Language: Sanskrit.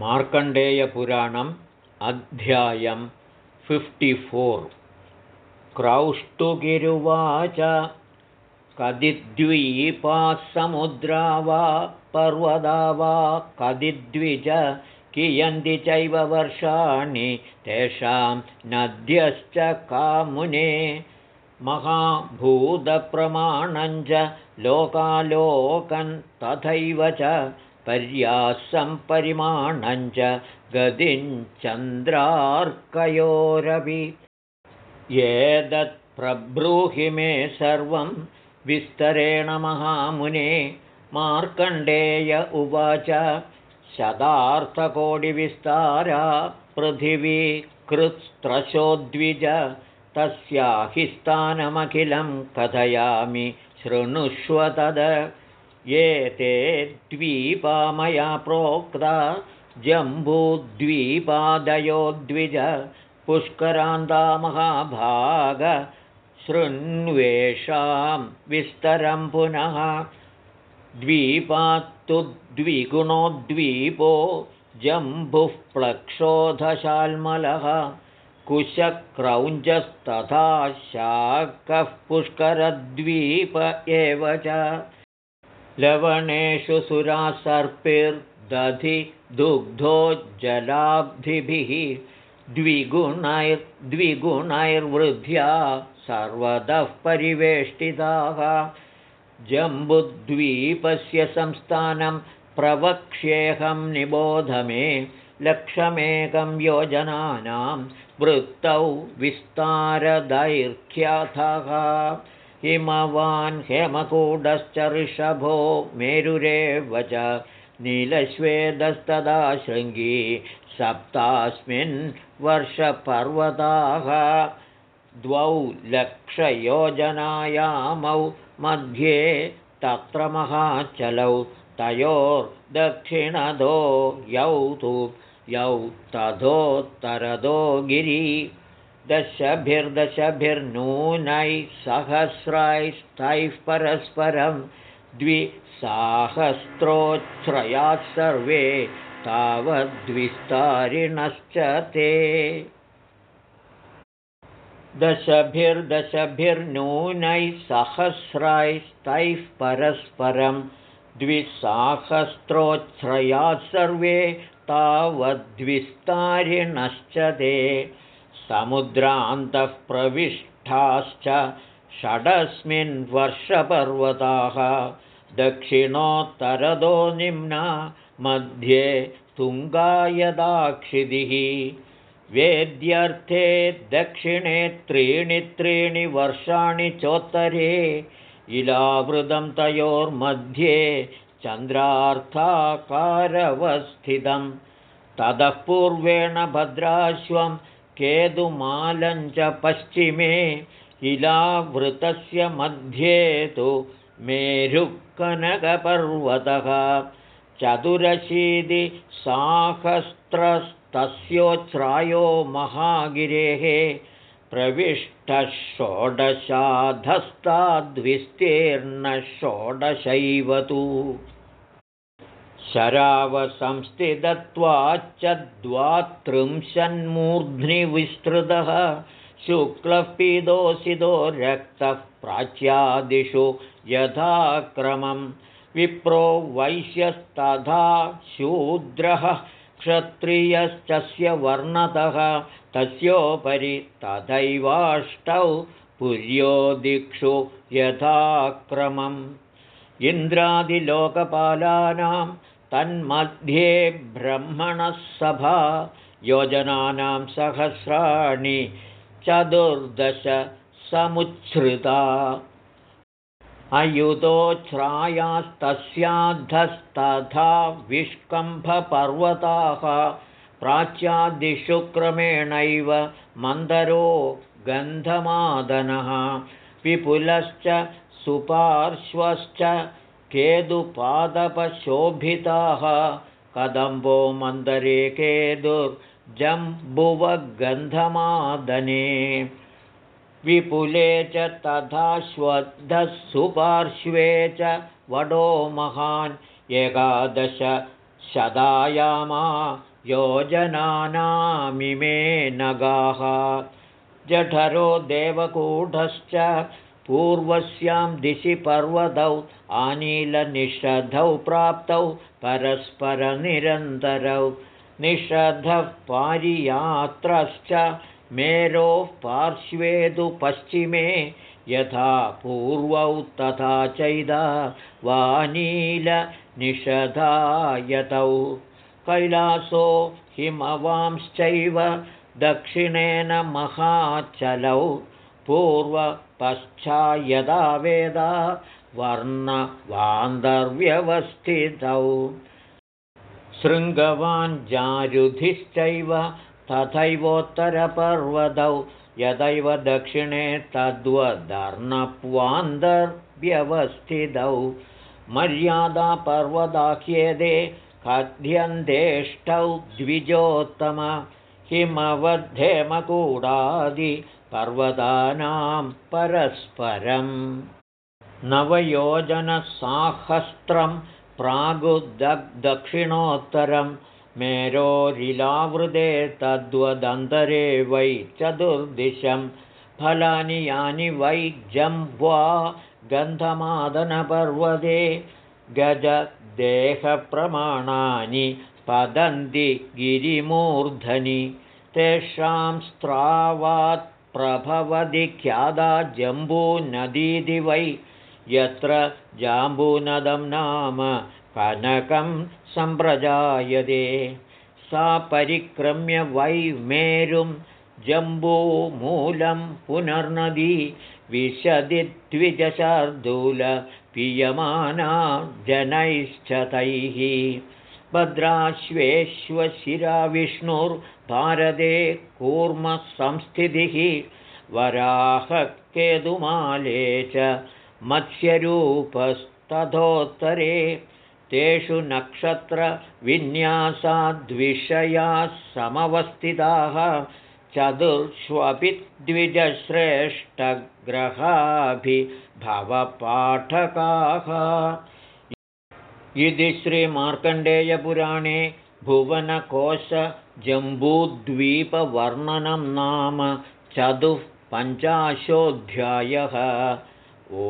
मार्कण्डेयपुराणम् अध्यायं फिफ्टिफोर् क्रौष्टुगिरुवाच कदिद्वीपाः समुद्रा वा पर्वदा वा कदिद्विज कियन्ति चैव वर्षाणि तेषां नद्यश्च कामुने। महाभूतप्रमाणञ्च लोकालोकन् तथैव च पर्यासं परिमाणञ्च गतिञ्चन्द्रार्कयोरपि एतत्प्रब्रूहि मे सर्वं विस्तरेण महामुने मार्कण्डेय उवाच शतार्थकोटिविस्तारा पृथिवी कृत्स्त्रशोद्विज तस्या हि स्थानमखिलं कथयामि शृणुष्व तद ये ते द्वीपा मया प्रोक्ता जम्बूद्वीपादयो द्विज पुष्करान्ता महाभाग शृण्वेषां विस्तरं पुनः द्वीपात्तु द्विगुणोद्वीपो जम्बुः प्लक्षोधशाल्मलः कुशक्रौञ्जस्तथा शाकः पुष्करद्वीप एव च लवणेषु सुरासर्पिर्दधि दुग्धो जलाब्धिभिः द्विगुणैर्द्विगुणैर्वृद्ध्या सर्वतः परिवेष्टिताः। जम्बुद्वीपस्य संस्थानं प्रवक्ष्येऽहं निबोध मे लक्षमेकं योजनानां वृत्तौ विस्तारदैर्घ्यथः हिमवान् हेमकूटश्च ऋषभो मेरुरेव च नीलश्वेदस्तदा शृङ्गी सप्तास्मिन् वर्षपर्वताः द्वौ लक्षयोजनायामौ मध्ये तत्र महाचलौ तयोर्दक्षिणदो यौ तु यौ तथोत्तरदो गिरि दशभिर्दशभिर्नूनैः सहस्रैस्तैः परस्परं द्विसाहस्रोच्छ्रयात् सर्वे तावद्विस्तारिणश्च ते। दशभिर्दशभिर्नूनैः सहस्रैस्तैः परस्परं द्विसाहस्रोच्छ्रयात् सर्वे तावद्विस्तारिणश्च ते समुद्रान्तः प्रविष्टाश्च षडस्मिन् वर्षपर्वताः। दक्षिणोत्तरदो निम्ना मध्ये तुङ्गायदाक्षिदिः वेद्यर्थे दक्षिणे त्रीणि त्रीणि वर्षाणि चोत्तरे इलावृतं तयोर्मध्ये चन्द्रार्थाकारवस्थितं। ततः पूर्वेण भद्राश्वं केतुमालञ्च पश्चिमे इलावृतस्य मध्ये तु मेरुकनकपर्वतः चतुरशीतिसाहस्रस्तस्योच्छ्रायो महागिरेः प्रविष्टः षोडशाधस्ताद्विस्तीर्णषोडशैव तु शरावसंस्थितत्वाच्च द्वात्रिंशन्मूर्ध्नि विस्तृतः शुक्लः पीदोषितो रक्तः प्राच्यादिषु यथाक्रमं। विप्रो वैश्यस्तथा शूद्रः क्षत्रियश्चस्य वर्णतः। तस्योपरि तथैवाष्टौ पुर्योदिक्षु यथाक्रमम्। इन्द्रादिलोकपालानां तन्मध्ये ब्रह्मणः सभा योजनानां सहस्राणि चतुर्दश समुच्छ्रिता। अयुतोच्छ्रायास्तस्याद्धस्तथा विष्कम्भपर्वताः प्राच्यादिषु क्रमेणैव मन्दरो गन्धमादनः विपुलश्च सुपार्श्वश्च केतुपादपशोभिताः कदम्बो मन्दरे केतुर्जम्बुवगन्धमादने विपुले च तथा सुपार्श्वे च वडो महान् एकादश शदायामा योजनानामिमे नगाः। जठरो देवकूढश्च पूर्वस्यां दिशि पर्वतौ आनीलनिषधौ प्राप्तौ परस्परनिरन्तरौ। निषधः पारियात्रश्च मेरोः पार्श्वेदु पश्चिमे यथा पूर्वौ तथा चैदा वानीलनिषधायतौ कैलासो हिमवांश्चैव दक्षिणेन महाचलौ पूर्वपश्चायदा वेदा वर्णवान्दर्व्यवस्थितौ शृङ्गवान् जारुधिश्चैव तथैवोत्तरपर्वतौ यदैव दक्षिणे तद्वदर्णप्वान्तर्व्यवस्थितौ मर्यादापर्वदाख्येदे खद्यन्तेष्टौ द्विजोत्तम हिमवद्धेमकूडादिपर्वतानां परस्परम् नवयोजनसाहस्रं प्रागुदग्दक्षिणोत्तरं मेरोरिलावृते तद्वदन्तरे वै चतुर्दिशं फलानि यानि वै जम्वा गन्धमादनपर्वते गजदेहप्रमाणानि पदन्ति गिरिमूर्धनि तेषां स्त्रावात् प्रभवति ख्यादा जम्बूनदीति वै यत्र जाम्बूनदं नाम कनकं सम्प्रजायते। सा परिक्रम्य वै मेरुं जम्बूमूलं पुनर्नदी विशदि द्विजशार्दूल पीयमाना जनैश्च तैः भद्राश्वेश्वशिरा विष्णुर्भारते कूर्मसंस्थितिः वराहकेतुमाले च मत्स्यरूपस्तथोत्तरे तेषु नक्षत्रविन्यासाद्विषयाः समवस्थिताः चतुर्ष्वपि द्विजश्रेष्ठग्रहाभिभवपाठकाः इति श्रीमार्कण्डेयपुराणे भुवनकोशजम्बूद्वीपवर्णनं नाम चतुःपञ्चाशोऽध्यायः ओ